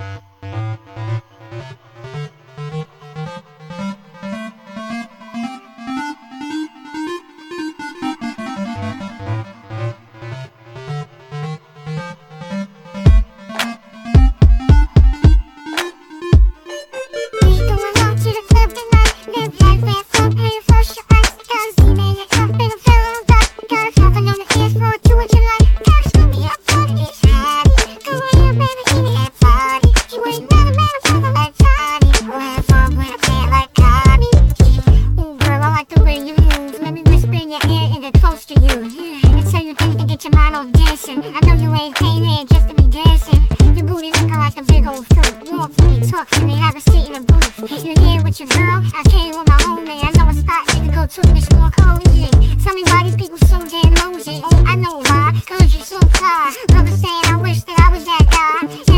Going I know you ain't came here just to be dancing. Your booty looking like a big old fruit. Walk talk to me, have a seat in the booth. You here with your girl? I came with my homie. I know a spot you can go to that's more cozy. Tell me why these people so damn nosy. Oh, I know why. Cause you're so fly. Brother saying I wish that I was that guy.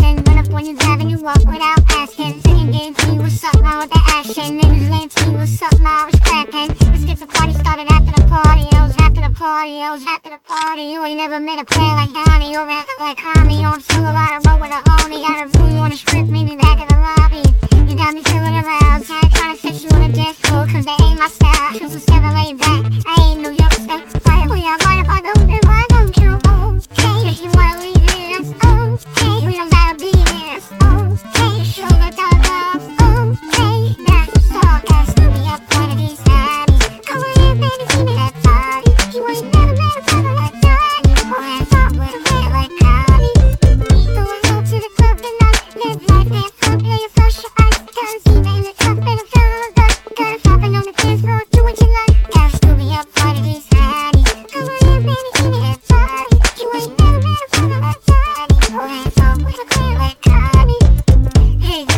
Jackson. Run up on grabbing you up without asking. Singing game you, what's up now with the action? Niggas lame you, what's up now, it's cracking. Let's get the party started after the party. I was after the party, I was after the party. You ain't never met a player like Donnie or rapper like Tommy. I'm still about to roll with a homie. Got a room on the strip, meet me back in the lobby. You got me feeling around, tired trying to set you on the dance floor, cause they ain't my style. Shoes and seven laid back, I ain't New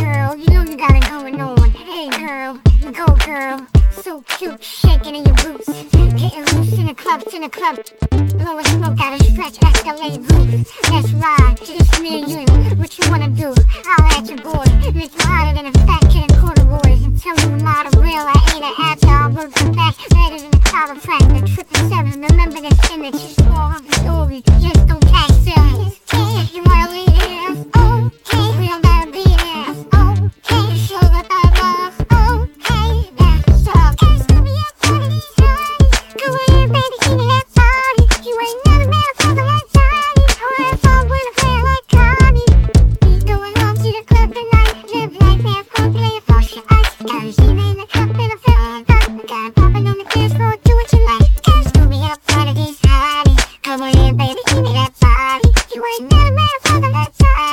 girl. You don't gotta go and on Hey girl, go girl. So cute, shaking in your boots. Getting loose in the club, in the club. Blowing smoke out of stretch, escalate. Let's ride, just me and you. What you wanna do? I'll at your boy. Make you hotter than a fat kid in corduroys. And tell you I'm not a real, I ain't an actor. I'll work the back, better than a chiropractor. Triple seven, remember this image. Of the story, just don't catch it. You wanna leave that body. You ain't never made a fucking that time.